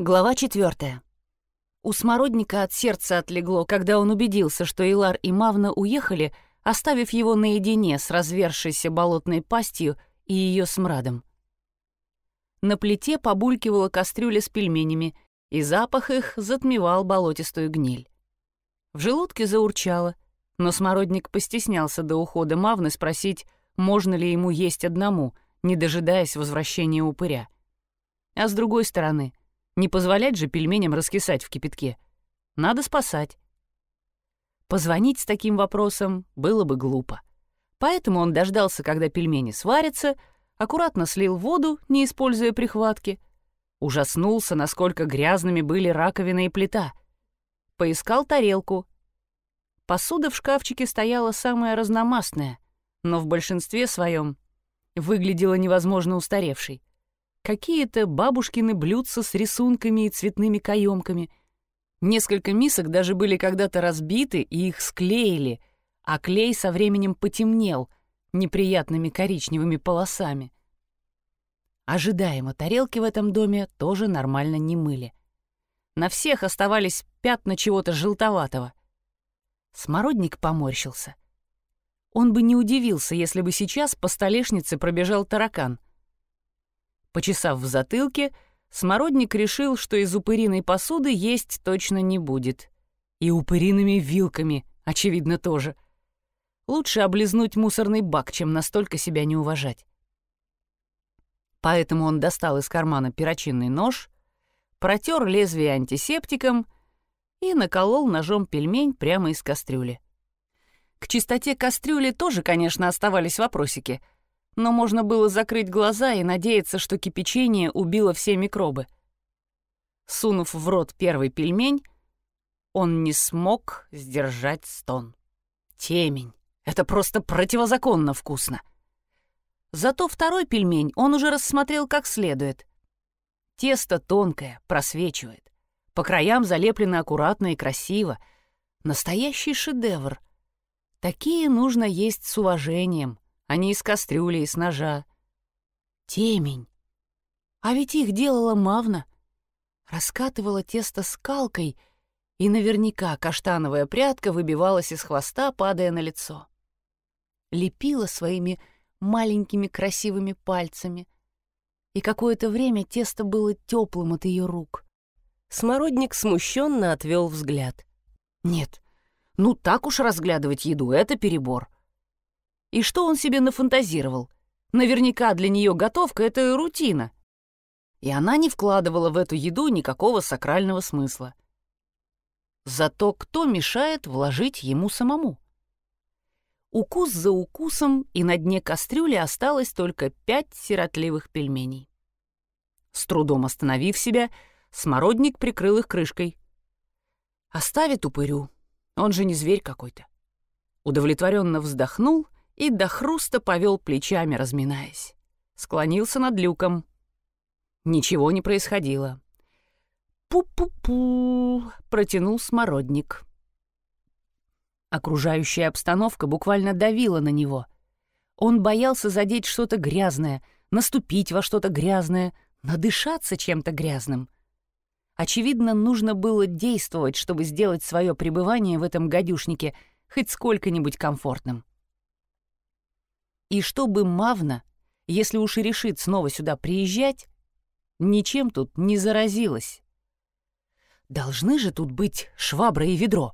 Глава четвертая. У смородника от сердца отлегло, когда он убедился, что Илар и Мавна уехали, оставив его наедине с развершейся болотной пастью и ее смрадом. На плите побулькивала кастрюля с пельменями, и запах их затмевал болотистую гниль. В желудке заурчало, но смородник постеснялся до ухода Мавны спросить, можно ли ему есть одному, не дожидаясь возвращения упыря. А с другой стороны, не позволять же пельменям раскисать в кипятке. Надо спасать. Позвонить с таким вопросом было бы глупо. Поэтому он дождался, когда пельмени сварятся, аккуратно слил воду, не используя прихватки. Ужаснулся, насколько грязными были раковина и плита. Поискал тарелку. Посуда в шкафчике стояла самая разномастная, но в большинстве своем выглядела невозможно устаревшей какие-то бабушкины блюдца с рисунками и цветными каемками. Несколько мисок даже были когда-то разбиты и их склеили, а клей со временем потемнел неприятными коричневыми полосами. Ожидаемо тарелки в этом доме тоже нормально не мыли. На всех оставались пятна чего-то желтоватого. Смородник поморщился. Он бы не удивился, если бы сейчас по столешнице пробежал таракан — Почесав в затылке, Смородник решил, что из упыриной посуды есть точно не будет. И упыриными вилками, очевидно, тоже. Лучше облизнуть мусорный бак, чем настолько себя не уважать. Поэтому он достал из кармана перочинный нож, протер лезвие антисептиком и наколол ножом пельмень прямо из кастрюли. К чистоте кастрюли тоже, конечно, оставались вопросики — но можно было закрыть глаза и надеяться, что кипячение убило все микробы. Сунув в рот первый пельмень, он не смог сдержать стон. Темень. Это просто противозаконно вкусно. Зато второй пельмень он уже рассмотрел как следует. Тесто тонкое, просвечивает. По краям залеплено аккуратно и красиво. Настоящий шедевр. Такие нужно есть с уважением — а не из кастрюли и с ножа. Темень. А ведь их делала Мавна. Раскатывала тесто скалкой, и наверняка каштановая прядка выбивалась из хвоста, падая на лицо. Лепила своими маленькими красивыми пальцами, и какое-то время тесто было теплым от ее рук. Смородник смущенно отвел взгляд. Нет, ну так уж разглядывать еду — это перебор. И что он себе нафантазировал? Наверняка для нее готовка — это рутина. И она не вкладывала в эту еду никакого сакрального смысла. Зато кто мешает вложить ему самому? Укус за укусом, и на дне кастрюли осталось только пять сиротливых пельменей. С трудом остановив себя, смородник прикрыл их крышкой. Оставит упырю, он же не зверь какой-то. Удовлетворенно вздохнул — и до хруста повел плечами, разминаясь. Склонился над люком. Ничего не происходило. «Пу-пу-пу!» — протянул смородник. Окружающая обстановка буквально давила на него. Он боялся задеть что-то грязное, наступить во что-то грязное, надышаться чем-то грязным. Очевидно, нужно было действовать, чтобы сделать свое пребывание в этом гадюшнике хоть сколько-нибудь комфортным. И чтобы Мавна, если уж и решит снова сюда приезжать, ничем тут не заразилась. Должны же тут быть швабра и ведро.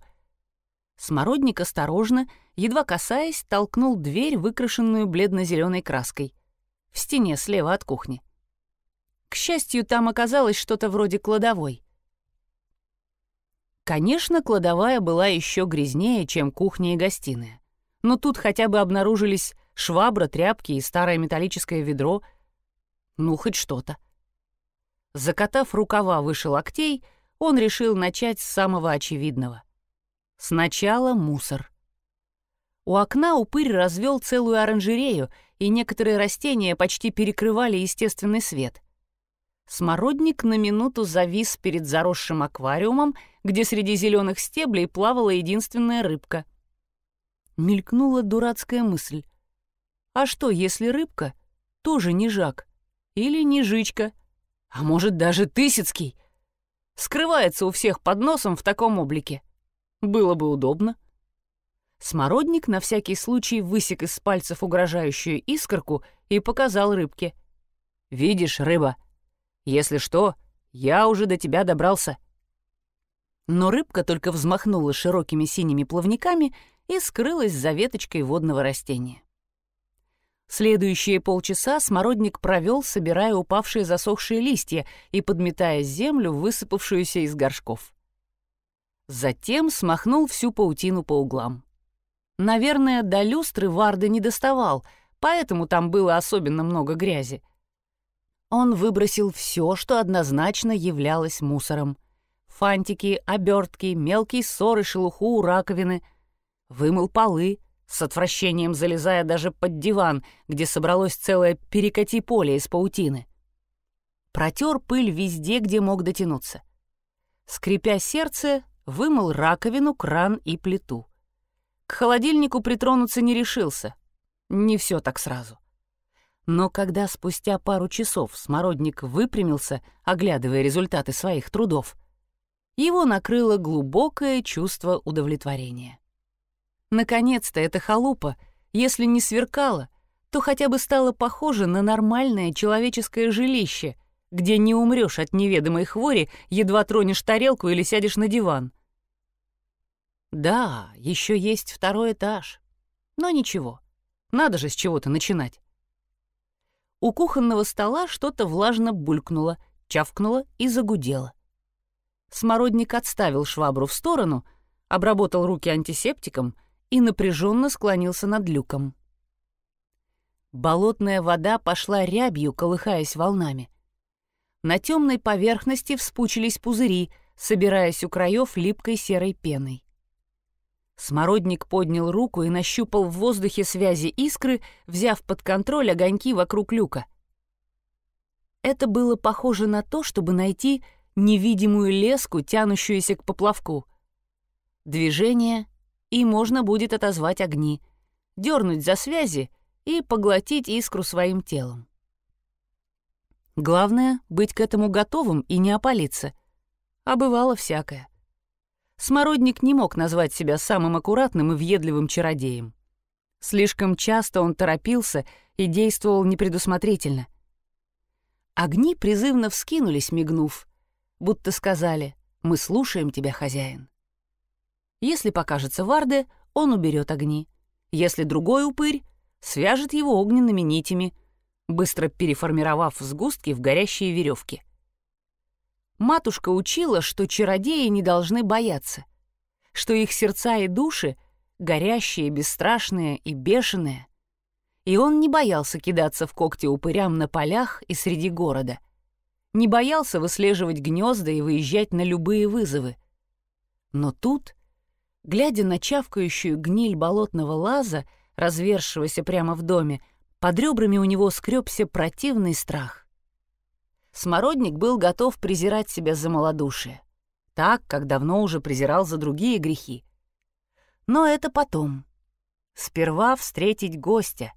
Смородник осторожно, едва касаясь, толкнул дверь, выкрашенную бледно-зеленой краской, в стене слева от кухни. К счастью, там оказалось что-то вроде кладовой. Конечно, кладовая была еще грязнее, чем кухня и гостиная. Но тут хотя бы обнаружились швабра, тряпки и старое металлическое ведро. Ну, хоть что-то. Закатав рукава выше локтей, он решил начать с самого очевидного. Сначала мусор. У окна упырь развел целую оранжерею, и некоторые растения почти перекрывали естественный свет. Смородник на минуту завис перед заросшим аквариумом, где среди зеленых стеблей плавала единственная рыбка. Мелькнула дурацкая мысль. А что, если рыбка тоже не жак? Или не жичка? А может, даже Тысяцкий? Скрывается у всех под носом в таком облике. Было бы удобно. Смородник на всякий случай высек из пальцев угрожающую искорку и показал рыбке. «Видишь, рыба, если что, я уже до тебя добрался». Но рыбка только взмахнула широкими синими плавниками и скрылась за веточкой водного растения. Следующие полчаса смородник провел, собирая упавшие засохшие листья и подметая землю, высыпавшуюся из горшков. Затем смахнул всю паутину по углам. Наверное, до люстры Варды не доставал, поэтому там было особенно много грязи. Он выбросил все, что однозначно являлось мусором. Фантики, обертки, мелкий ссор и шелуху у раковины. Вымыл полы, с отвращением залезая даже под диван, где собралось целое перекати поле из паутины. Протер пыль везде, где мог дотянуться. Скрипя сердце, вымыл раковину, кран и плиту. К холодильнику притронуться не решился. Не все так сразу. Но когда спустя пару часов смородник выпрямился, оглядывая результаты своих трудов, его накрыло глубокое чувство удовлетворения. Наконец-то эта халупа, если не сверкала, то хотя бы стала похожа на нормальное человеческое жилище, где не умрешь от неведомой хвори, едва тронешь тарелку или сядешь на диван. Да, еще есть второй этаж. Но ничего, надо же с чего-то начинать. У кухонного стола что-то влажно булькнуло, чавкнуло и загудело. Смородник отставил швабру в сторону, обработал руки антисептиком и напряженно склонился над люком. Болотная вода пошла рябью, колыхаясь волнами. На темной поверхности вспучились пузыри, собираясь у краев липкой серой пеной. Смородник поднял руку и нащупал в воздухе связи искры, взяв под контроль огоньки вокруг люка. Это было похоже на то, чтобы найти невидимую леску, тянущуюся к поплавку. Движение, и можно будет отозвать огни, дернуть за связи и поглотить искру своим телом. Главное — быть к этому готовым и не опалиться. А бывало всякое. Смородник не мог назвать себя самым аккуратным и въедливым чародеем. Слишком часто он торопился и действовал непредусмотрительно. Огни призывно вскинулись, мигнув, будто сказали «Мы слушаем тебя, хозяин». Если покажется Варде, он уберет огни. Если другой упырь, свяжет его огненными нитями, быстро переформировав сгустки в горящие веревки. Матушка учила, что чародеи не должны бояться, что их сердца и души горящие, бесстрашные и бешеные. И он не боялся кидаться в когти упырям на полях и среди города. Не боялся выслеживать гнезда и выезжать на любые вызовы. Но тут Глядя на чавкающую гниль болотного лаза, развершегося прямо в доме, под ребрами у него скребся противный страх. Смородник был готов презирать себя за малодушие, так, как давно уже презирал за другие грехи. Но это потом. Сперва встретить гостя.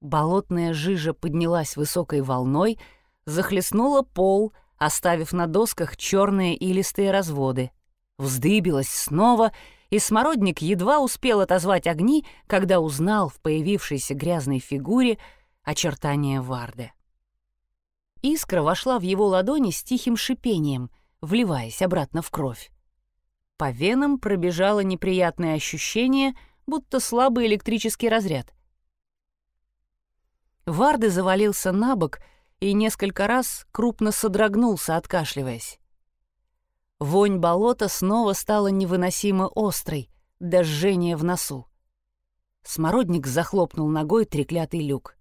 Болотная жижа поднялась высокой волной, захлестнула пол, оставив на досках черные илистые разводы — вздыбилась снова, и смородник едва успел отозвать огни, когда узнал в появившейся грязной фигуре очертания Варды. Искра вошла в его ладони с тихим шипением, вливаясь обратно в кровь. По венам пробежало неприятное ощущение, будто слабый электрический разряд. Варды завалился на бок и несколько раз крупно содрогнулся, откашливаясь. Вонь болота снова стала невыносимо острой, до жжения в носу. Смородник захлопнул ногой треклятый люк.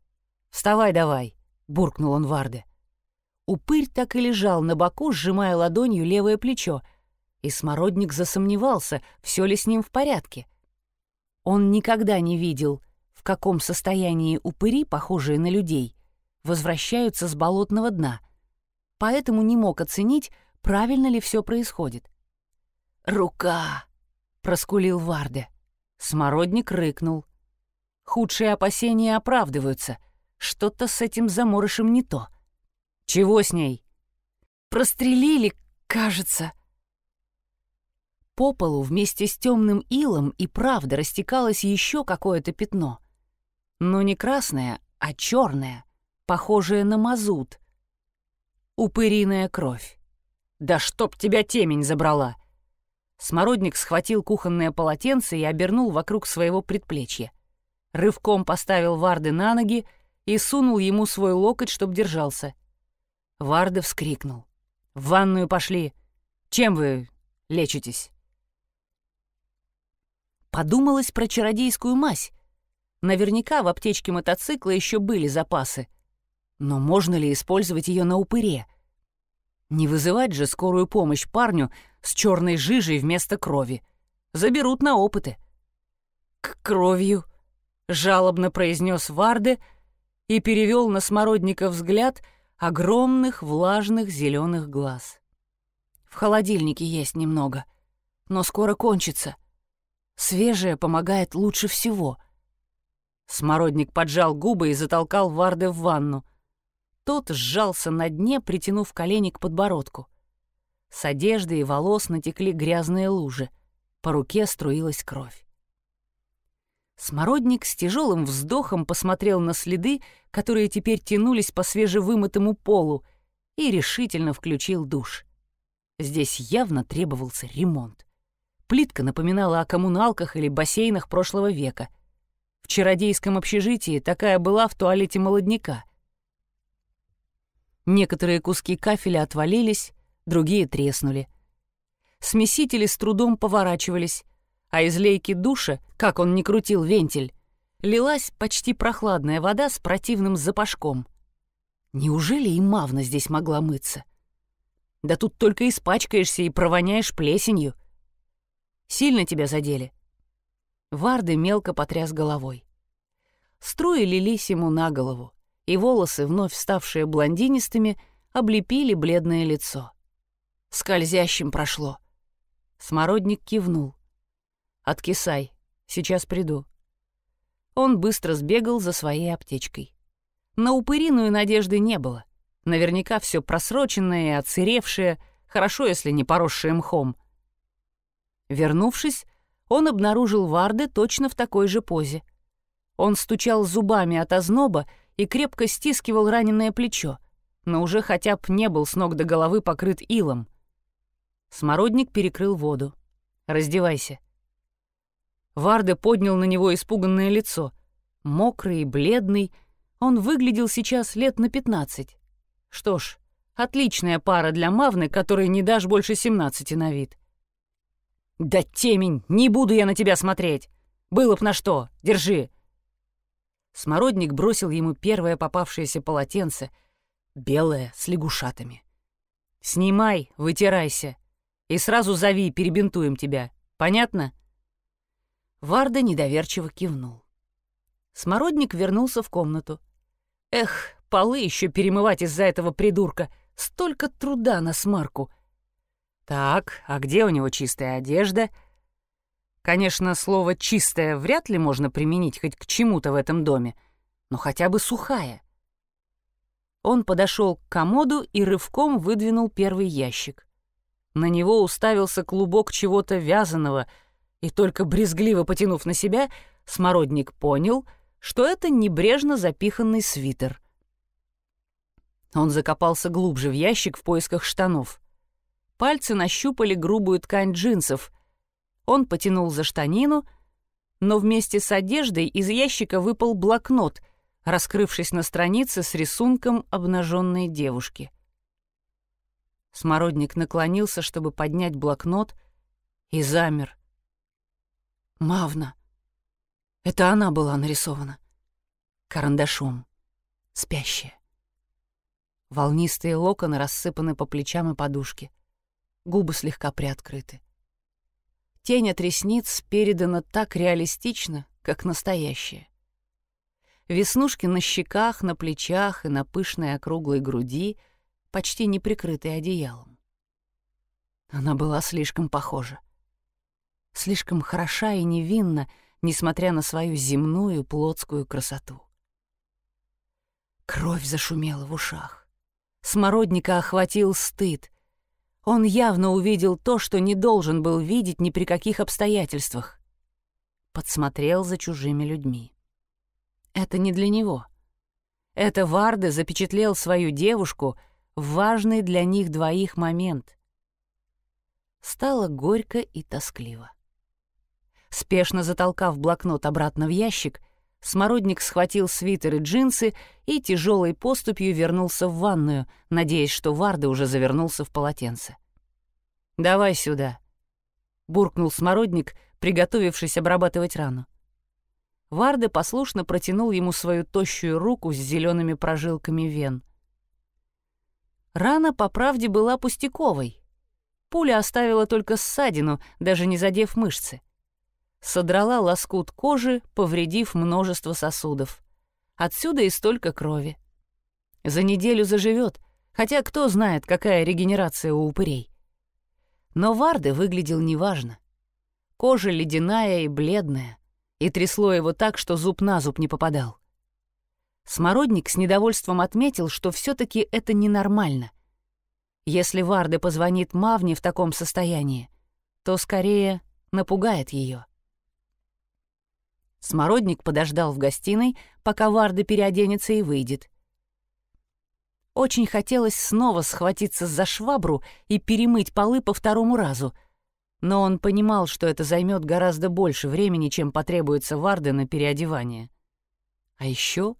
«Вставай давай!» — буркнул он Варде. Упырь так и лежал на боку, сжимая ладонью левое плечо, и Смородник засомневался, все ли с ним в порядке. Он никогда не видел, в каком состоянии упыри, похожие на людей, возвращаются с болотного дна, поэтому не мог оценить, правильно ли все происходит. «Рука!» — проскулил Варде. Смородник рыкнул. Худшие опасения оправдываются. Что-то с этим заморышем не то. «Чего с ней?» прострелили, кажется». По полу вместе с темным илом и правда растекалось еще какое-то пятно. Но не красное, а черное, похожее на мазут. Упыриная кровь. «Да чтоб тебя темень забрала!» Смородник схватил кухонное полотенце и обернул вокруг своего предплечья. Рывком поставил Варды на ноги и сунул ему свой локоть, чтоб держался. Варда вскрикнул. «В ванную пошли! Чем вы лечитесь?» Подумалось про чародейскую мазь. Наверняка в аптечке мотоцикла еще были запасы. Но можно ли использовать ее на упыре? Не вызывать же скорую помощь парню с черной жижей вместо крови. Заберут на опыты. «К кровью», — жалобно произнес Варде и перевел на смородника взгляд огромных влажных зеленых глаз. «В холодильнике есть немного, но скоро кончится. Свежее помогает лучше всего». Смородник поджал губы и затолкал Варде в ванну. Тот сжался на дне, притянув колени к подбородку. С одежды и волос натекли грязные лужи. По руке струилась кровь. Смородник с тяжелым вздохом посмотрел на следы, которые теперь тянулись по свежевымытому полу, и решительно включил душ. Здесь явно требовался ремонт. Плитка напоминала о коммуналках или бассейнах прошлого века. В чародейском общежитии такая была в туалете молодняка. Некоторые куски кафеля отвалились, другие треснули. Смесители с трудом поворачивались, а из лейки душа, как он не крутил вентиль, лилась почти прохладная вода с противным запашком. Неужели и Мавна здесь могла мыться? Да тут только испачкаешься и провоняешь плесенью. Сильно тебя задели?» Варды мелко потряс головой. Струи лились ему на голову и волосы, вновь ставшие блондинистыми, облепили бледное лицо. Скользящим прошло. Смородник кивнул. «Откисай, сейчас приду». Он быстро сбегал за своей аптечкой. На упыриную надежды не было. Наверняка все просроченное и отсыревшее, хорошо, если не поросшее мхом. Вернувшись, он обнаружил Варды точно в такой же позе. Он стучал зубами от озноба и крепко стискивал раненое плечо, но уже хотя бы не был с ног до головы покрыт илом. Смородник перекрыл воду. «Раздевайся». Варде поднял на него испуганное лицо. Мокрый и бледный, он выглядел сейчас лет на пятнадцать. Что ж, отличная пара для Мавны, которой не дашь больше семнадцати на вид. «Да темень, не буду я на тебя смотреть! Было б на что, держи!» Смородник бросил ему первое попавшееся полотенце, белое, с лягушатами. «Снимай, вытирайся, и сразу зови, перебинтуем тебя. Понятно?» Варда недоверчиво кивнул. Смородник вернулся в комнату. «Эх, полы еще перемывать из-за этого придурка. Столько труда на смарку!» «Так, а где у него чистая одежда?» Конечно, слово «чистая» вряд ли можно применить хоть к чему-то в этом доме, но хотя бы сухая. Он подошел к комоду и рывком выдвинул первый ящик. На него уставился клубок чего-то вязаного, и только брезгливо потянув на себя, смородник понял, что это небрежно запиханный свитер. Он закопался глубже в ящик в поисках штанов. Пальцы нащупали грубую ткань джинсов — он потянул за штанину, но вместе с одеждой из ящика выпал блокнот, раскрывшись на странице с рисунком обнаженной девушки. Смородник наклонился, чтобы поднять блокнот, и замер. Мавна. Это она была нарисована. Карандашом. Спящая. Волнистые локоны рассыпаны по плечам и подушке. Губы слегка приоткрыты. Тень от ресниц передана так реалистично, как настоящая. Веснушки на щеках, на плечах и на пышной округлой груди, почти не прикрытой одеялом. Она была слишком похожа. Слишком хороша и невинна, несмотря на свою земную плотскую красоту. Кровь зашумела в ушах. Смородника охватил стыд. Он явно увидел то, что не должен был видеть ни при каких обстоятельствах. Подсмотрел за чужими людьми. Это не для него. Это Варде запечатлел свою девушку в важный для них двоих момент. Стало горько и тоскливо. Спешно затолкав блокнот обратно в ящик, Смородник схватил свитер и джинсы и тяжелой поступью вернулся в ванную, надеясь, что Варда уже завернулся в полотенце. «Давай сюда», — буркнул Смородник, приготовившись обрабатывать рану. Варда послушно протянул ему свою тощую руку с зелеными прожилками вен. Рана, по правде, была пустяковой. Пуля оставила только ссадину, даже не задев мышцы содрала лоскут кожи, повредив множество сосудов. Отсюда и столько крови. За неделю заживет, хотя кто знает, какая регенерация у упырей. Но Варды выглядел неважно. Кожа ледяная и бледная, и трясло его так, что зуб на зуб не попадал. Смородник с недовольством отметил, что все таки это ненормально. Если Варде позвонит Мавне в таком состоянии, то скорее напугает ее. Смородник подождал в гостиной, пока Варда переоденется и выйдет. Очень хотелось снова схватиться за швабру и перемыть полы по второму разу, но он понимал, что это займет гораздо больше времени, чем потребуется Варде на переодевание. А еще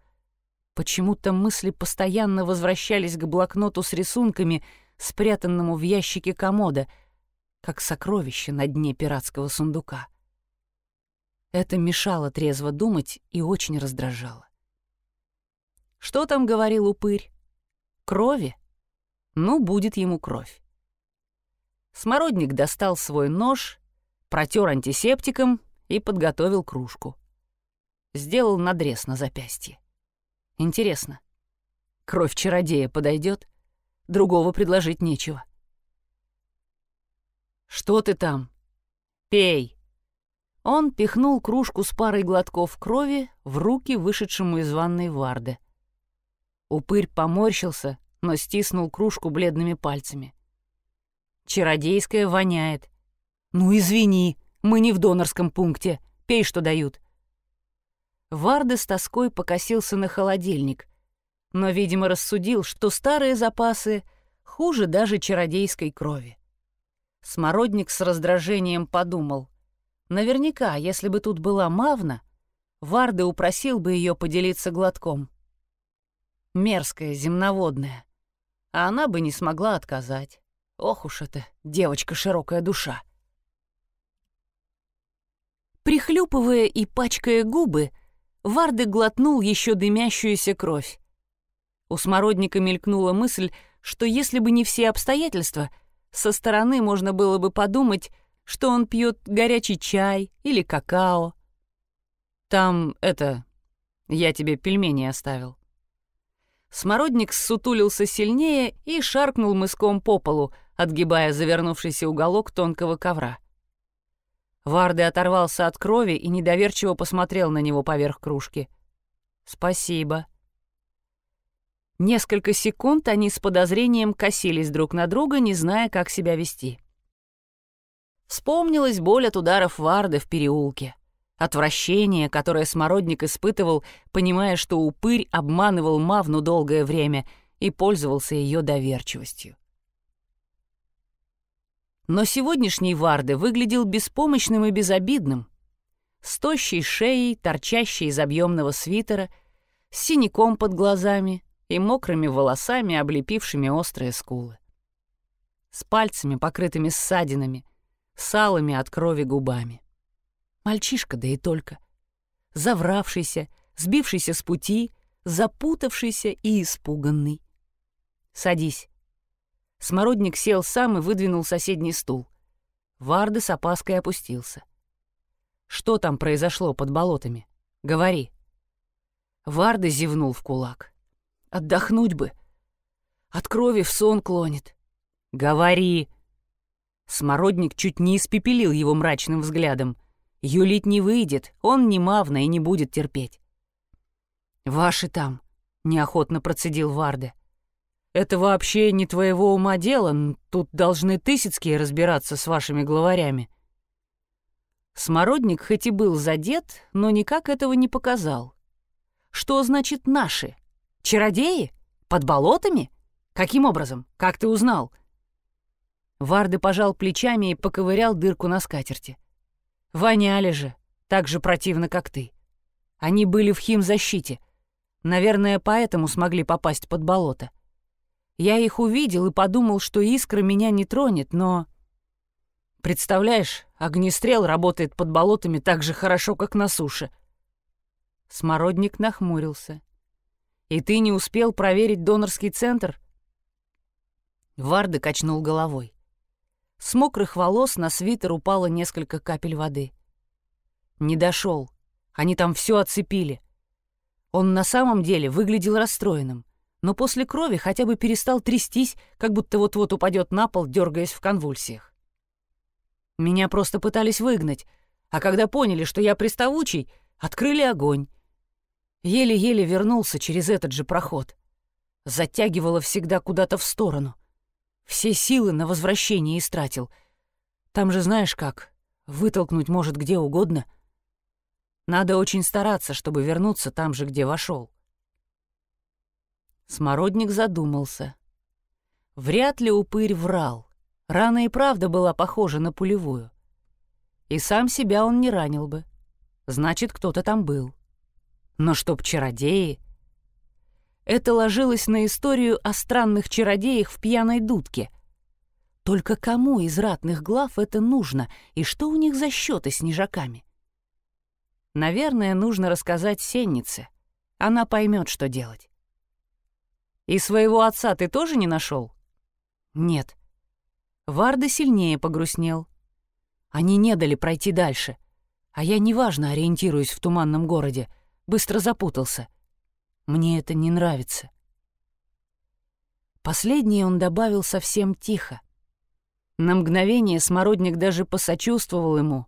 почему-то мысли постоянно возвращались к блокноту с рисунками, спрятанному в ящике комода, как сокровище на дне пиратского сундука. Это мешало трезво думать и очень раздражало. Что там говорил упырь? Крови? Ну, будет ему кровь. Смородник достал свой нож, протер антисептиком и подготовил кружку. Сделал надрез на запястье. Интересно, кровь чародея подойдет? Другого предложить нечего. «Что ты там?» «Пей!» Он пихнул кружку с парой глотков крови в руки вышедшему из ванной Варде. Упырь поморщился, но стиснул кружку бледными пальцами. «Чародейская воняет». «Ну, извини, мы не в донорском пункте. Пей, что дают». Варде с тоской покосился на холодильник, но, видимо, рассудил, что старые запасы хуже даже чародейской крови. Смородник с раздражением подумал. Наверняка, если бы тут была Мавна, Варда упросил бы ее поделиться глотком. Мерзкая, земноводная. А она бы не смогла отказать. Ох уж это, девочка широкая душа. Прихлюпывая и пачкая губы, Варды глотнул еще дымящуюся кровь. У смородника мелькнула мысль, что если бы не все обстоятельства, со стороны можно было бы подумать, что он пьет горячий чай или какао. Там это... Я тебе пельмени оставил. Смородник сутулился сильнее и шаркнул мыском по полу, отгибая завернувшийся уголок тонкого ковра. Варды оторвался от крови и недоверчиво посмотрел на него поверх кружки. «Спасибо». Несколько секунд они с подозрением косились друг на друга, не зная, как себя вести. Вспомнилась боль от ударов Варды в переулке. Отвращение, которое Смородник испытывал, понимая, что упырь обманывал Мавну долгое время и пользовался ее доверчивостью. Но сегодняшний Варды выглядел беспомощным и безобидным. С тощей шеей, торчащей из объемного свитера, с синяком под глазами и мокрыми волосами, облепившими острые скулы. С пальцами, покрытыми ссадинами, салыми от крови губами. Мальчишка, да и только. Завравшийся, сбившийся с пути, запутавшийся и испуганный. «Садись». Смородник сел сам и выдвинул соседний стул. Варды с опаской опустился. «Что там произошло под болотами? Говори». Варды зевнул в кулак. «Отдохнуть бы. От крови в сон клонит». «Говори», Смородник чуть не испепелил его мрачным взглядом. Юлить не выйдет, он не мавна и не будет терпеть. «Ваши там», — неохотно процедил Варде. Это вообще не твоего ума дело, тут должны Тысяцкие разбираться с вашими главарями». Смородник хоть и был задет, но никак этого не показал. «Что значит «наши»? Чародеи? Под болотами? Каким образом? Как ты узнал?» Варды пожал плечами и поковырял дырку на скатерти. «Воняли же, так же противно, как ты. Они были в химзащите. Наверное, поэтому смогли попасть под болото. Я их увидел и подумал, что искра меня не тронет, но... Представляешь, огнестрел работает под болотами так же хорошо, как на суше. Смородник нахмурился. «И ты не успел проверить донорский центр?» Варды качнул головой. С мокрых волос на свитер упало несколько капель воды. Не дошел. Они там все оцепили. Он на самом деле выглядел расстроенным, но после крови хотя бы перестал трястись, как будто вот-вот упадет на пол, дергаясь в конвульсиях. Меня просто пытались выгнать, а когда поняли, что я приставучий, открыли огонь. Еле-еле вернулся через этот же проход. Затягивало всегда куда-то в сторону. Все силы на возвращение истратил. Там же знаешь как, вытолкнуть может где угодно. Надо очень стараться, чтобы вернуться там же, где вошел. Смородник задумался. Вряд ли упырь врал. Рана и правда была похожа на пулевую. И сам себя он не ранил бы. Значит, кто-то там был. Но чтоб чародеи... Это ложилось на историю о странных чародеях в пьяной дудке. Только кому из ратных глав это нужно, и что у них за счеты с нежаками? Наверное, нужно рассказать Сеннице. Она поймет, что делать. «И своего отца ты тоже не нашел? «Нет». Варда сильнее погрустнел. Они не дали пройти дальше. А я неважно ориентируюсь в туманном городе. Быстро запутался. Мне это не нравится. Последнее он добавил совсем тихо. На мгновение Смородник даже посочувствовал ему.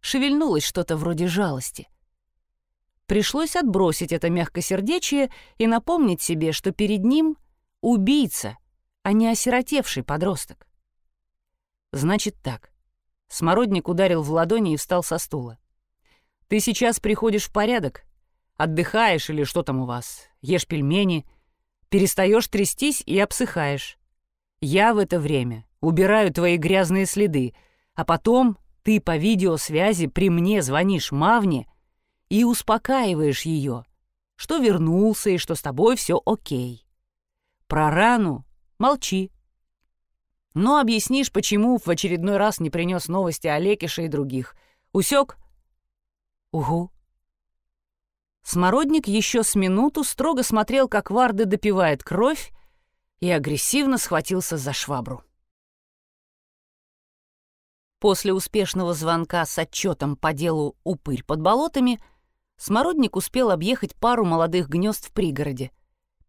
Шевельнулось что-то вроде жалости. Пришлось отбросить это мягкосердечие и напомнить себе, что перед ним убийца, а не осиротевший подросток. Значит так. Смородник ударил в ладони и встал со стула. «Ты сейчас приходишь в порядок, Отдыхаешь или что там у вас? Ешь пельмени, перестаешь трястись и обсыхаешь. Я в это время убираю твои грязные следы, а потом ты по видеосвязи при мне звонишь Мавне и успокаиваешь ее, что вернулся и что с тобой все окей. Про рану молчи. Но объяснишь, почему в очередной раз не принес новости о Лекише и других. Усек? Угу. Смородник еще с минуту строго смотрел, как Варды допивает кровь, и агрессивно схватился за швабру. После успешного звонка с отчетом по делу «Упырь под болотами» Смородник успел объехать пару молодых гнезд в пригороде,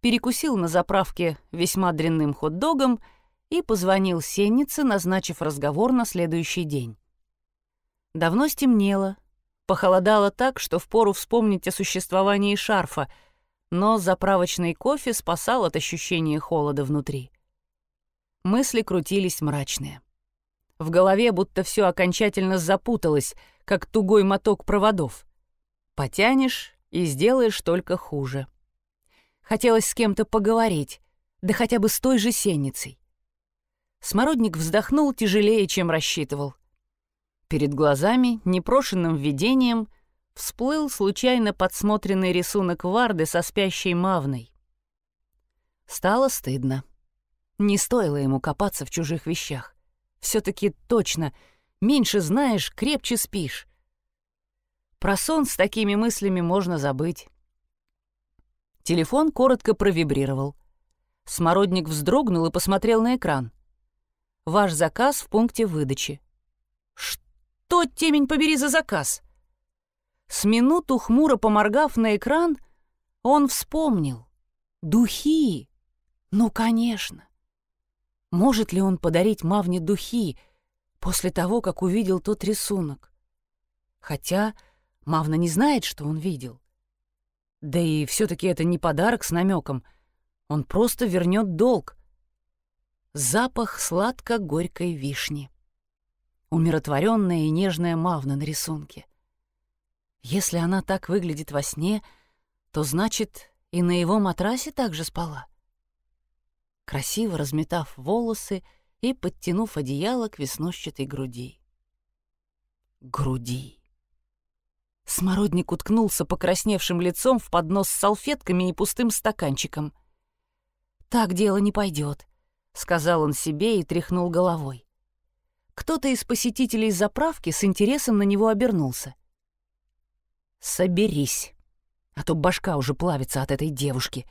перекусил на заправке весьма дрянным хот-догом и позвонил Сеннице, назначив разговор на следующий день. Давно стемнело, Похолодало так, что впору вспомнить о существовании шарфа, но заправочный кофе спасал от ощущения холода внутри. Мысли крутились мрачные. В голове будто все окончательно запуталось, как тугой моток проводов. Потянешь и сделаешь только хуже. Хотелось с кем-то поговорить, да хотя бы с той же сенницей. Смородник вздохнул тяжелее, чем рассчитывал — Перед глазами, непрошенным видением, всплыл случайно подсмотренный рисунок Варды со спящей Мавной. Стало стыдно. Не стоило ему копаться в чужих вещах. все таки точно, меньше знаешь, крепче спишь. Про сон с такими мыслями можно забыть. Телефон коротко провибрировал. Смородник вздрогнул и посмотрел на экран. «Ваш заказ в пункте выдачи». «Что?» Что, темень побери, за заказ?» С минуту, хмуро поморгав на экран, он вспомнил. «Духи! Ну, конечно!» Может ли он подарить Мавне духи после того, как увидел тот рисунок? Хотя Мавна не знает, что он видел. Да и все таки это не подарок с намеком. Он просто вернет долг. Запах сладко-горькой вишни. Умиротворенная и нежная мавна на рисунке. Если она так выглядит во сне, то значит, и на его матрасе также спала. Красиво разметав волосы и подтянув одеяло к веснущатой груди. Груди. Смородник уткнулся покрасневшим лицом в поднос с салфетками и пустым стаканчиком. «Так дело не пойдет», — сказал он себе и тряхнул головой. Кто-то из посетителей заправки с интересом на него обернулся. «Соберись, а то башка уже плавится от этой девушки.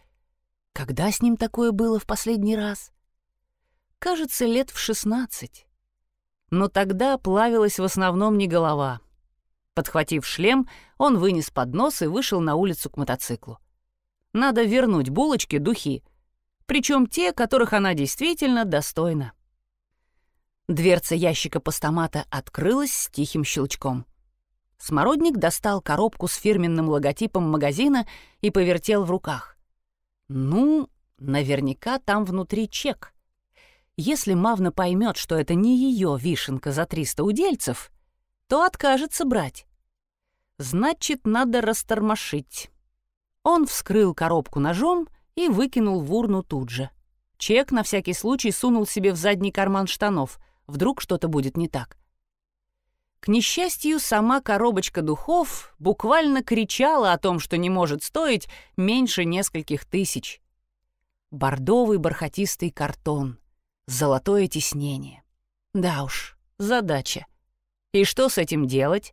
Когда с ним такое было в последний раз?» «Кажется, лет в шестнадцать. Но тогда плавилась в основном не голова, Подхватив шлем, он вынес поднос и вышел на улицу к мотоциклу. Надо вернуть булочке духи, причем те, которых она действительно достойна. Дверца ящика постамата открылась с тихим щелчком. Смородник достал коробку с фирменным логотипом магазина и повертел в руках. Ну, наверняка там внутри чек. Если Мавна поймет, что это не ее вишенка за 300 удельцев, то откажется брать. Значит, надо растормошить. Он вскрыл коробку ножом и выкинул в урну тут же. Чек на всякий случай сунул себе в задний карман штанов. Вдруг что-то будет не так. К несчастью, сама коробочка духов буквально кричала о том, что не может стоить меньше нескольких тысяч. Бордовый бархатистый картон, золотое тиснение. Да уж, задача. И что с этим делать?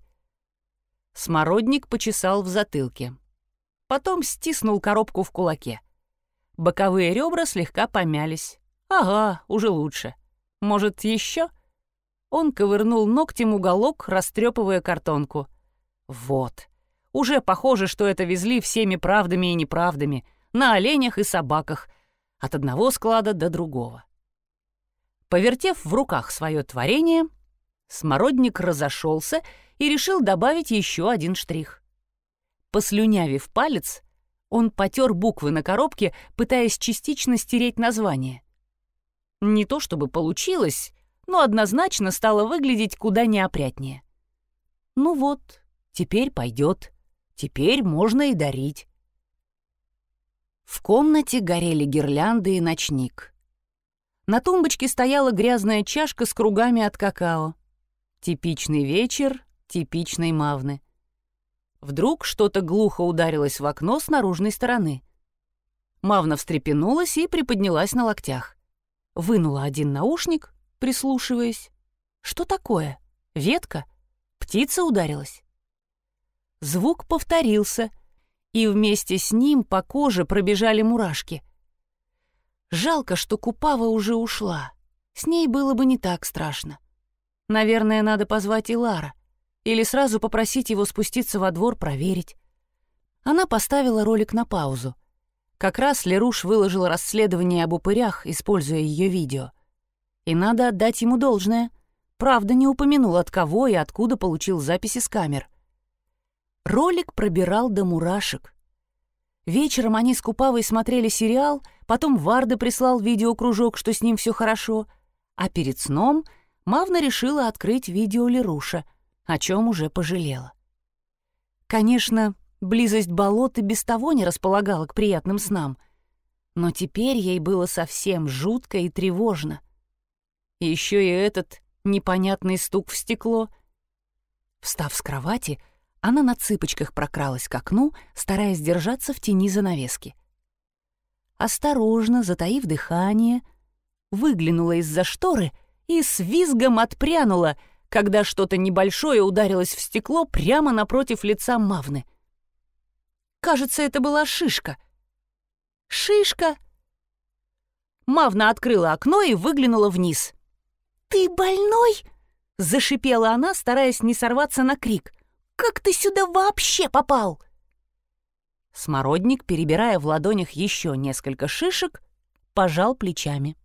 Смородник почесал в затылке. Потом стиснул коробку в кулаке. Боковые ребра слегка помялись. Ага, уже лучше. Может, еще? Он ковырнул ногтем уголок, растрепывая картонку. Вот. Уже похоже, что это везли всеми правдами и неправдами, на оленях и собаках, от одного склада до другого. Повертев в руках свое творение, Смородник разошелся и решил добавить еще один штрих. Послюнявив палец, он потер буквы на коробке, пытаясь частично стереть название. Не то чтобы получилось, но однозначно стало выглядеть куда неопрятнее. Ну вот, теперь пойдет. Теперь можно и дарить. В комнате горели гирлянды и ночник. На тумбочке стояла грязная чашка с кругами от какао. Типичный вечер типичной Мавны. Вдруг что-то глухо ударилось в окно с наружной стороны. Мавна встрепенулась и приподнялась на локтях. Вынула один наушник, прислушиваясь. Что такое? Ветка? Птица ударилась? Звук повторился, и вместе с ним по коже пробежали мурашки. Жалко, что Купава уже ушла. С ней было бы не так страшно. Наверное, надо позвать Илара. Или сразу попросить его спуститься во двор проверить. Она поставила ролик на паузу. Как раз Леруш выложил расследование об упырях, используя ее видео. И надо отдать ему должное. Правда, не упомянул, от кого и откуда получил записи с камер. Ролик пробирал до мурашек. Вечером они с Купавой смотрели сериал, потом Варда прислал видеокружок, что с ним все хорошо, а перед сном — Мавна решила открыть видео Леруша, о чем уже пожалела. Конечно, близость болота без того не располагала к приятным снам, но теперь ей было совсем жутко и тревожно. И еще и этот непонятный стук в стекло. Встав с кровати, она на цыпочках прокралась к окну, стараясь держаться в тени занавески. Осторожно, затаив дыхание, выглянула из-за шторы — и с визгом отпрянула, когда что-то небольшое ударилось в стекло прямо напротив лица Мавны. Кажется, это была шишка. «Шишка!» Мавна открыла окно и выглянула вниз. «Ты больной?» — зашипела она, стараясь не сорваться на крик. «Как ты сюда вообще попал?» Смородник, перебирая в ладонях еще несколько шишек, пожал плечами.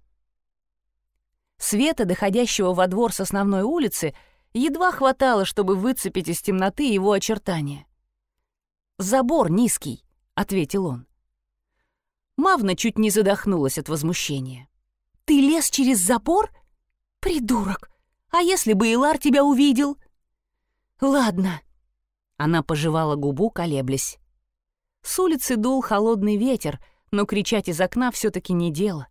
Света, доходящего во двор с основной улицы, едва хватало, чтобы выцепить из темноты его очертания. «Забор низкий», — ответил он. Мавна чуть не задохнулась от возмущения. «Ты лез через забор? Придурок! А если бы Илар тебя увидел?» «Ладно». Она пожевала губу, колеблясь. С улицы дул холодный ветер, но кричать из окна все таки не дело.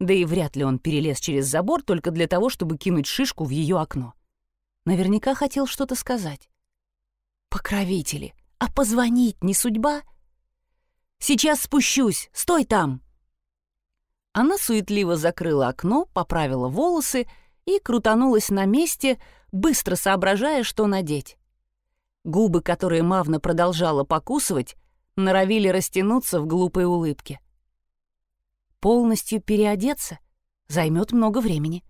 Да и вряд ли он перелез через забор только для того, чтобы кинуть шишку в ее окно. Наверняка хотел что-то сказать. «Покровители, а позвонить не судьба?» «Сейчас спущусь, стой там!» Она суетливо закрыла окно, поправила волосы и крутанулась на месте, быстро соображая, что надеть. Губы, которые Мавна продолжала покусывать, норовили растянуться в глупой улыбке. Полностью переодеться займет много времени.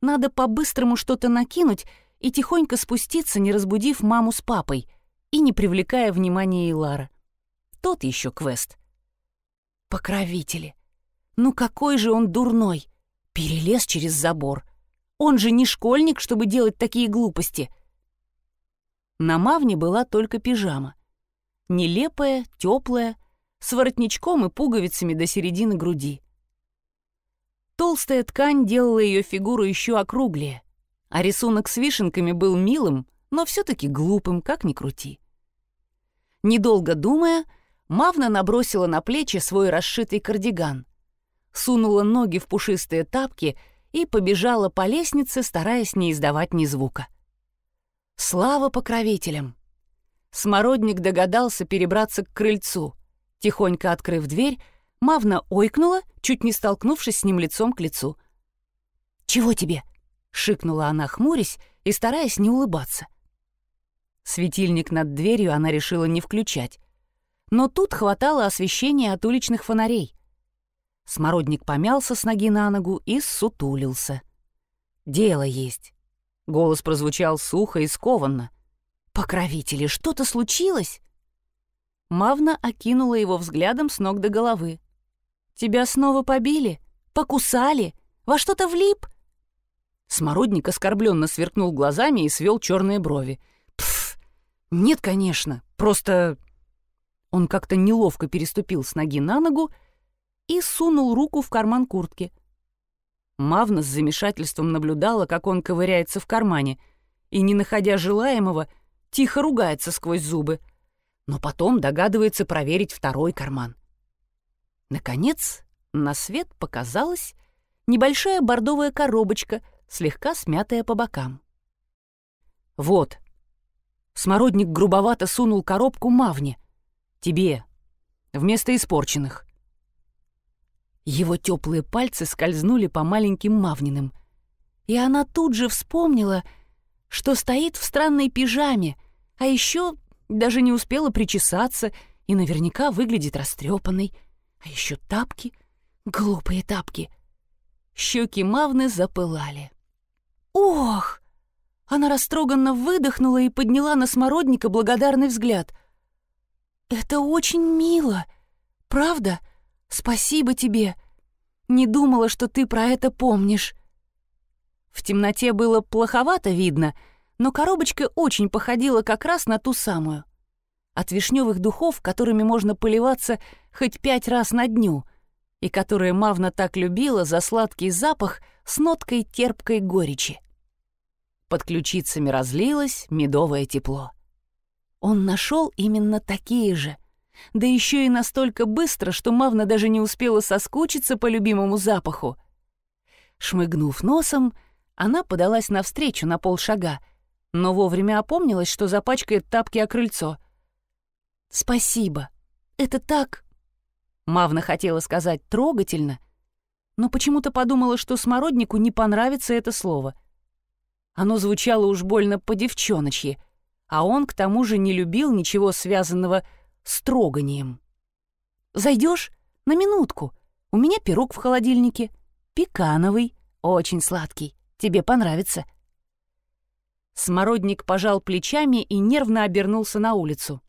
Надо по-быстрому что-то накинуть и тихонько спуститься, не разбудив маму с папой и не привлекая внимания Илара. Тот еще квест. Покровители. Ну какой же он дурной! Перелез через забор. Он же не школьник, чтобы делать такие глупости. На Мавне была только пижама. Нелепая, теплая, с воротничком и пуговицами до середины груди. Толстая ткань делала ее фигуру еще округлее, а рисунок с вишенками был милым, но все-таки глупым, как ни крути. Недолго думая, Мавна набросила на плечи свой расшитый кардиган, сунула ноги в пушистые тапки и побежала по лестнице, стараясь не издавать ни звука. Слава покровителям! Смородник догадался перебраться к крыльцу. Тихонько открыв дверь, Мавна ойкнула, чуть не столкнувшись с ним лицом к лицу. «Чего тебе?» — шикнула она, хмурясь и стараясь не улыбаться. Светильник над дверью она решила не включать. Но тут хватало освещения от уличных фонарей. Смородник помялся с ноги на ногу и сутулился. «Дело есть». Голос прозвучал сухо и скованно. «Покровители, что-то случилось?» Мавна окинула его взглядом с ног до головы. «Тебя снова побили? Покусали? Во что-то влип?» Смородник оскорбленно сверкнул глазами и свел черные брови. «Пф, нет, конечно, просто...» Он как-то неловко переступил с ноги на ногу и сунул руку в карман куртки. Мавна с замешательством наблюдала, как он ковыряется в кармане, и, не находя желаемого, тихо ругается сквозь зубы, но потом догадывается проверить второй карман. Наконец, на свет показалась небольшая бордовая коробочка, слегка смятая по бокам. «Вот». Смородник грубовато сунул коробку Мавне. «Тебе. Вместо испорченных». Его теплые пальцы скользнули по маленьким Мавниным, и она тут же вспомнила, что стоит в странной пижаме, а еще даже не успела причесаться и наверняка выглядит растрепанной. А еще тапки, глупые тапки. Щеки Мавны запылали. «Ох!» Она растроганно выдохнула и подняла на смородника благодарный взгляд. «Это очень мило. Правда?» Спасибо тебе. Не думала, что ты про это помнишь. В темноте было плоховато видно, но коробочка очень походила как раз на ту самую. От вишневых духов, которыми можно поливаться хоть пять раз на дню, и которые Мавна так любила за сладкий запах с ноткой терпкой горечи. Под ключицами разлилось медовое тепло. Он нашел именно такие же — да еще и настолько быстро, что Мавна даже не успела соскучиться по любимому запаху. Шмыгнув носом, она подалась навстречу на полшага, но вовремя опомнилась, что запачкает тапки о крыльцо. «Спасибо. Это так...» Мавна хотела сказать «трогательно», но почему-то подумала, что смороднику не понравится это слово. Оно звучало уж больно по-девчоночьи, а он к тому же не любил ничего связанного строганием. «Зайдешь? На минутку. У меня пирог в холодильнике. Пекановый, очень сладкий. Тебе понравится». Смородник пожал плечами и нервно обернулся на улицу.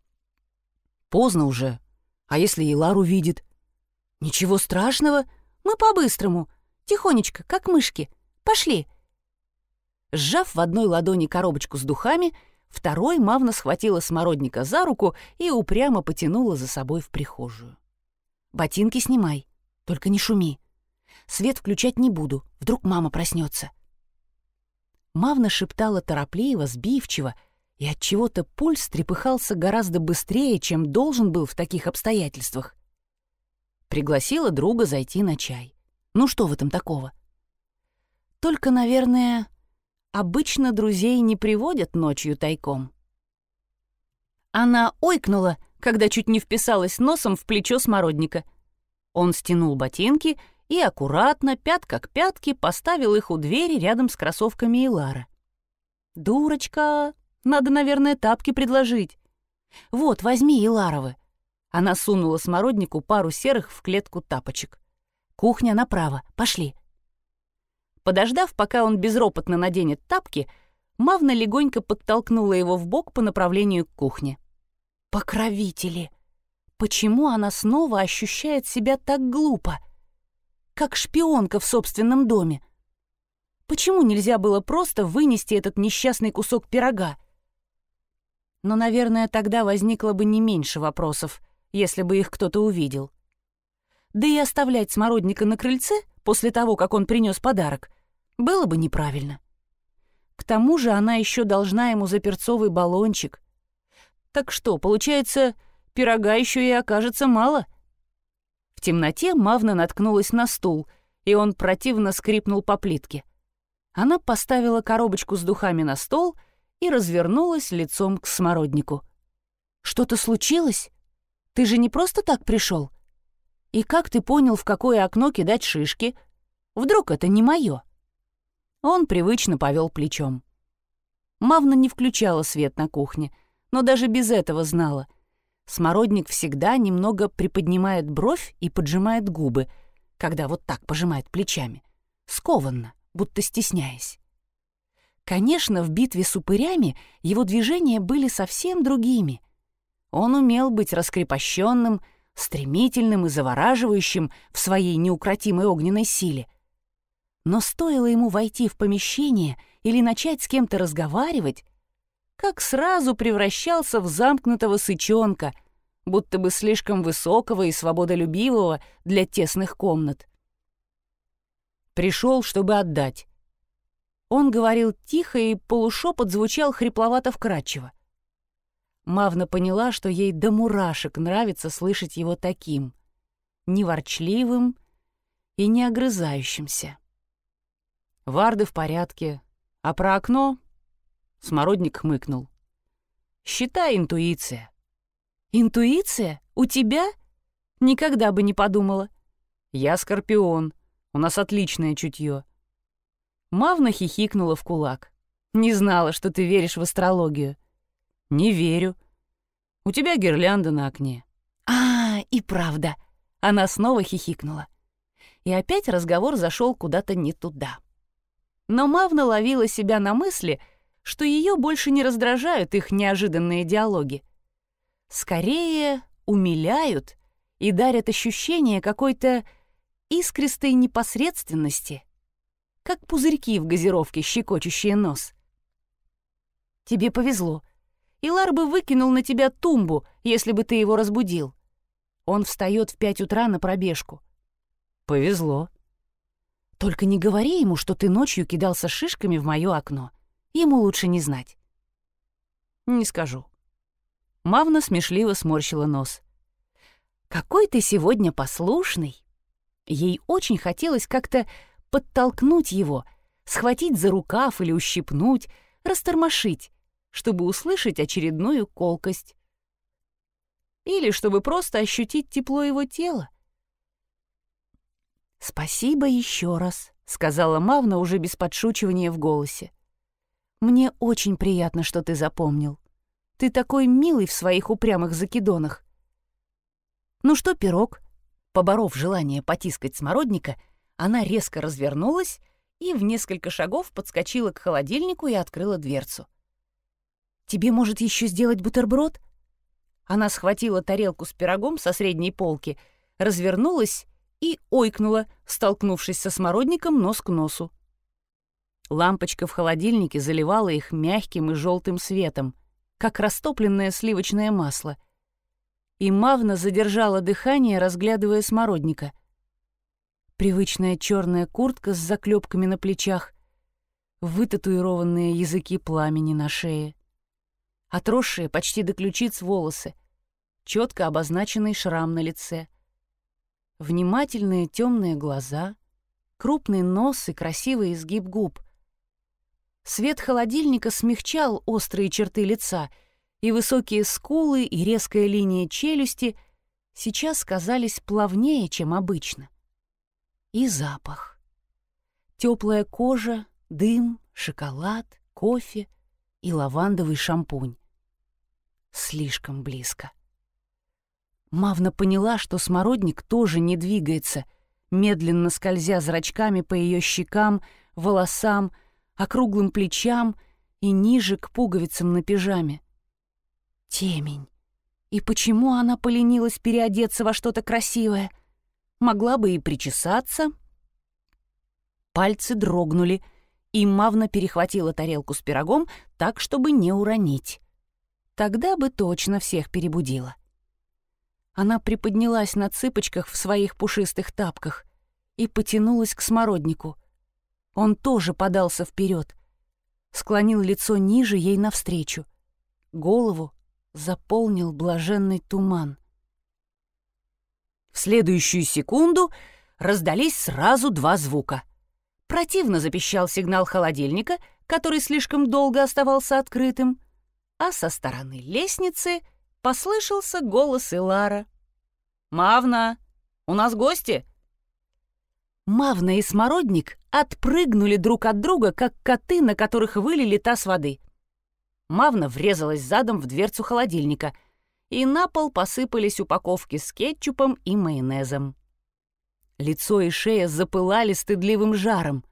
«Поздно уже. А если Илар увидит?» «Ничего страшного. Мы по-быстрому. Тихонечко, как мышки. Пошли». Сжав в одной ладони коробочку с духами, Второй Мавна схватила смородника за руку и упрямо потянула за собой в прихожую. «Ботинки снимай. Только не шуми. Свет включать не буду, вдруг мама проснется. Мавна шептала торопливо, сбивчиво, и от чего то пульс трепыхался гораздо быстрее, чем должен был в таких обстоятельствах. Пригласила друга зайти на чай. Ну что в этом такого? Только, наверное, обычно друзей не приводят ночью тайком. Она ойкнула, когда чуть не вписалась носом в плечо смородника. Он стянул ботинки и аккуратно, пятка к пятке, поставил их у двери рядом с кроссовками Илара. «Дурочка! Надо, наверное, тапки предложить. Вот, возьми Иларовы». Она сунула смороднику пару серых в клетку тапочек. «Кухня направо. Пошли». Подождав, пока он безропотно наденет тапки, Мавна легонько подтолкнула его в бок по направлению к кухне. «Покровители! Почему она снова ощущает себя так глупо?» как шпионка в собственном доме. Почему нельзя было просто вынести этот несчастный кусок пирога? Но, наверное, тогда возникло бы не меньше вопросов, если бы их кто-то увидел. Да и оставлять смородника на крыльце после того, как он принес подарок, было бы неправильно. К тому же она еще должна ему за перцовый баллончик. Так что, получается, пирога еще и окажется мало — в темноте Мавна наткнулась на стул, и он противно скрипнул по плитке. Она поставила коробочку с духами на стол и развернулась лицом к смороднику. «Что-то случилось? Ты же не просто так пришел? И как ты понял, в какое окно кидать шишки? Вдруг это не мое?» Он привычно повел плечом. Мавна не включала свет на кухне, но даже без этого знала — Смородник всегда немного приподнимает бровь и поджимает губы, когда вот так пожимает плечами. Скованно, будто стесняясь. Конечно, в битве с упырями его движения были совсем другими. Он умел быть раскрепощенным, стремительным и завораживающим в своей неукротимой огненной силе. Но стоило ему войти в помещение или начать с кем-то разговаривать, как сразу превращался в замкнутого сычонка, будто бы слишком высокого и свободолюбивого для тесных комнат. Пришел, чтобы отдать. Он говорил тихо, и полушепот звучал хрипловато-вкрадчиво. Мавна поняла, что ей до мурашек нравится слышать его таким, неворчливым и не огрызающимся. Варды в порядке, а про окно Смородник хмыкнул. «Считай интуиция». «Интуиция? У тебя?» «Никогда бы не подумала». «Я скорпион. У нас отличное чутье». Мавна хихикнула в кулак. «Не знала, что ты веришь в астрологию». «Не верю. У тебя гирлянда на окне». «А, и правда». Она снова хихикнула. И опять разговор зашел куда-то не туда. Но Мавна ловила себя на мысли — что ее больше не раздражают их неожиданные диалоги. Скорее умиляют и дарят ощущение какой-то искристой непосредственности, как пузырьки в газировке, щекочущие нос. Тебе повезло. Илар бы выкинул на тебя тумбу, если бы ты его разбудил. Он встает в пять утра на пробежку. Повезло. Только не говори ему, что ты ночью кидался шишками в мое окно. Ему лучше не знать. Не скажу. Мавна смешливо сморщила нос. «Какой ты сегодня послушный!» Ей очень хотелось как-то подтолкнуть его, схватить за рукав или ущипнуть, растормошить, чтобы услышать очередную колкость. Или чтобы просто ощутить тепло его тела. «Спасибо еще раз», — сказала Мавна уже без подшучивания в голосе. Мне очень приятно, что ты запомнил. Ты такой милый в своих упрямых закидонах. Ну что, пирог? Поборов желание потискать смородника, она резко развернулась и в несколько шагов подскочила к холодильнику и открыла дверцу. «Тебе, может, еще сделать бутерброд?» Она схватила тарелку с пирогом со средней полки, развернулась и ойкнула, столкнувшись со смородником нос к носу. Лампочка в холодильнике заливала их мягким и желтым светом, как растопленное сливочное масло. И Мавна задержала дыхание, разглядывая смородника. Привычная черная куртка с заклепками на плечах, вытатуированные языки пламени на шее, отросшие почти до ключиц волосы, четко обозначенный шрам на лице, внимательные темные глаза, крупный нос и красивый изгиб губ. Свет холодильника смягчал острые черты лица, и высокие скулы и резкая линия челюсти сейчас казались плавнее, чем обычно. И запах. Теплая кожа, дым, шоколад, кофе и лавандовый шампунь. Слишком близко. Мавна поняла, что смородник тоже не двигается, медленно скользя зрачками по ее щекам, волосам, округлым плечам и ниже к пуговицам на пижаме. Темень. И почему она поленилась переодеться во что-то красивое? Могла бы и причесаться. Пальцы дрогнули, и Мавна перехватила тарелку с пирогом так, чтобы не уронить. Тогда бы точно всех перебудила. — она приподнялась на цыпочках в своих пушистых тапках и потянулась к смороднику. Он тоже подался вперед, склонил лицо ниже ей навстречу. Голову заполнил блаженный туман. В следующую секунду раздались сразу два звука. Противно запищал сигнал холодильника, который слишком долго оставался открытым, а со стороны лестницы — послышался голос Илара. «Мавна, у нас гости?» Мавна и Смородник отпрыгнули друг от друга, как коты, на которых вылили таз воды. Мавна врезалась задом в дверцу холодильника, и на пол посыпались упаковки с кетчупом и майонезом. Лицо и шея запылали стыдливым жаром.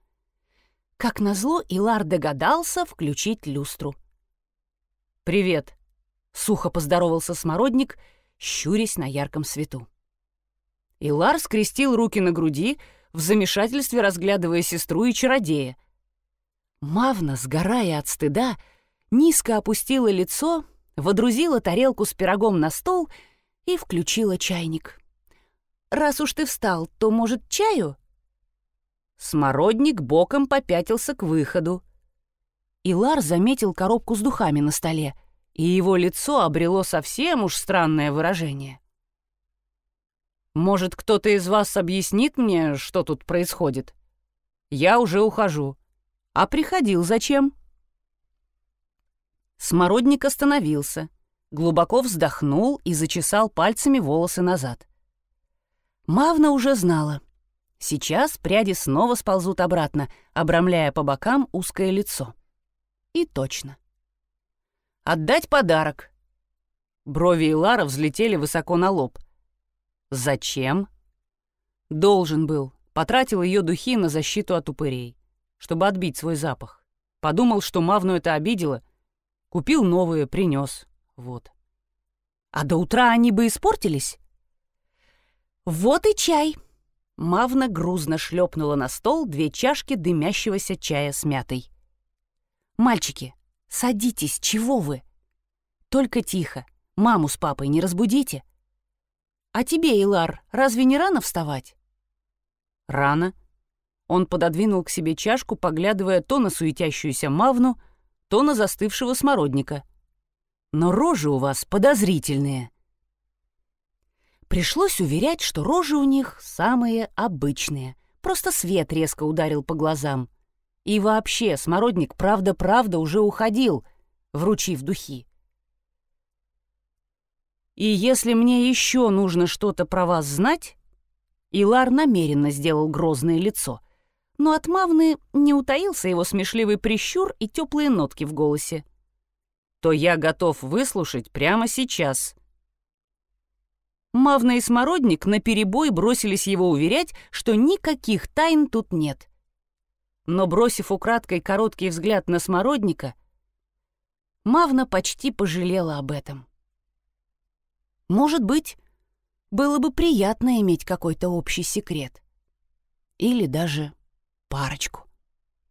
Как назло, Илар догадался включить люстру. «Привет», Сухо поздоровался смородник, щурясь на ярком свету. Илар скрестил руки на груди, в замешательстве разглядывая сестру и чародея. Мавна, сгорая от стыда, низко опустила лицо, водрузила тарелку с пирогом на стол и включила чайник. «Раз уж ты встал, то, может, чаю?» Смородник боком попятился к выходу. Илар заметил коробку с духами на столе — и его лицо обрело совсем уж странное выражение. «Может, кто-то из вас объяснит мне, что тут происходит? Я уже ухожу. А приходил зачем?» Смородник остановился, глубоко вздохнул и зачесал пальцами волосы назад. Мавна уже знала. Сейчас пряди снова сползут обратно, обрамляя по бокам узкое лицо. И точно. Отдать подарок. Брови Илара взлетели высоко на лоб. Зачем? Должен был. Потратил ее духи на защиту от упырей, чтобы отбить свой запах. Подумал, что Мавну это обидело. Купил новые, принес. Вот. А до утра они бы испортились? Вот и чай. Мавна грузно шлепнула на стол две чашки дымящегося чая с мятой. «Мальчики, Садитесь, чего вы? Только тихо. Маму с папой не разбудите. А тебе, Илар, разве не рано вставать? Рано. Он пододвинул к себе чашку, поглядывая то на суетящуюся мавну, то на застывшего смородника. Но рожи у вас подозрительные. Пришлось уверять, что рожи у них самые обычные. Просто свет резко ударил по глазам. И вообще, смородник правда-правда уже уходил, вручив духи. И если мне еще нужно что-то про вас знать, Илар намеренно сделал грозное лицо, но от Мавны не утаился его смешливый прищур и теплые нотки в голосе. То я готов выслушать прямо сейчас. Мавна и Смородник наперебой бросились его уверять, что никаких тайн тут нет — но, бросив украдкой короткий взгляд на смородника, Мавна почти пожалела об этом. Может быть, было бы приятно иметь какой-то общий секрет. Или даже парочку.